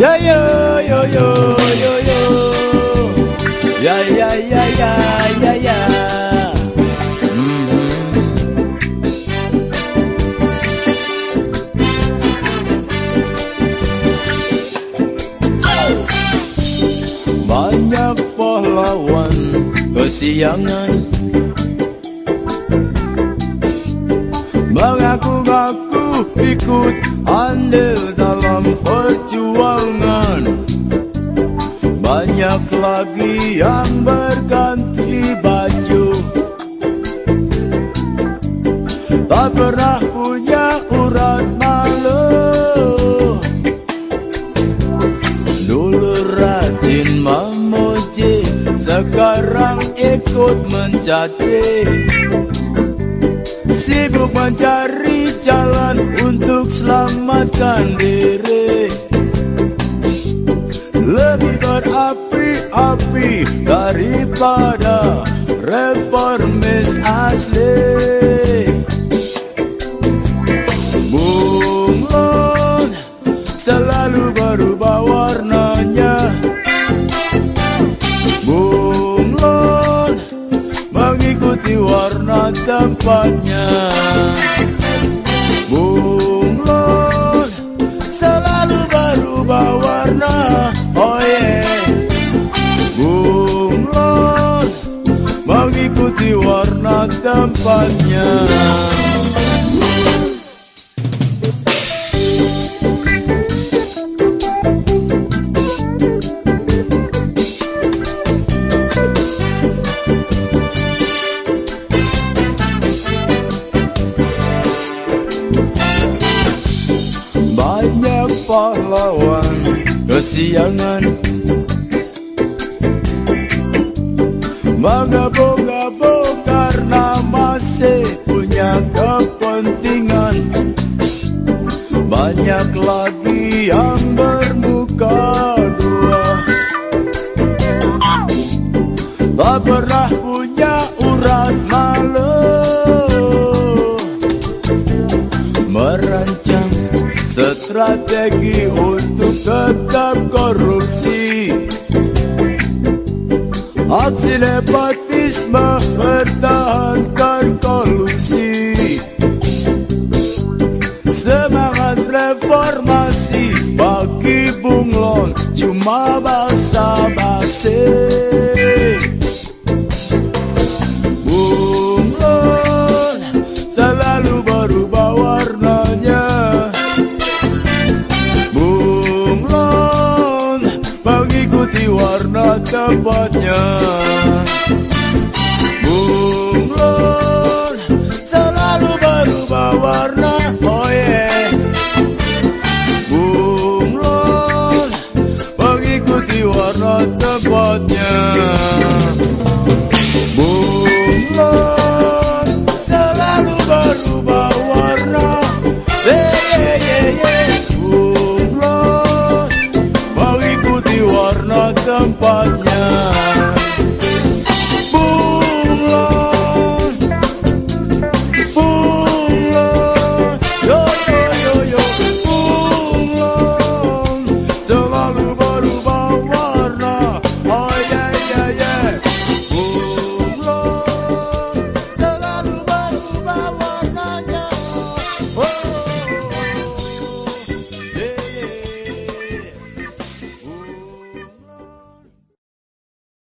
Ya yo yo yo yo yo Ya ya ya ya ya ya. Hmm. Banyak pahlawan kesiangan Mengaku-ngaku ikut andil dalam perjuangan. Banyak lagi yang berganti baju. Tak pernah punya urat malu. Dulu rajin memuji Sekarang ikut mencaci. Sibuk mencari jalan untuk selamatkan diri. Lebih berapi-api daripada reformis asli. Bunglon selalu berubah warnanya. Mengikuti warna tempatnya mengikuti warna tempatnya. Banyak pahlawan kesiangan strategi untuk tetap korupsi. Aksi nepotisme pertahankan kolusi Semangat reformasi bagi bunglon cuma basa-basi warna tempatnya Bunglon selalu berubah warna Oh yeah Bunglon mengikuti warna tempatnya Oh.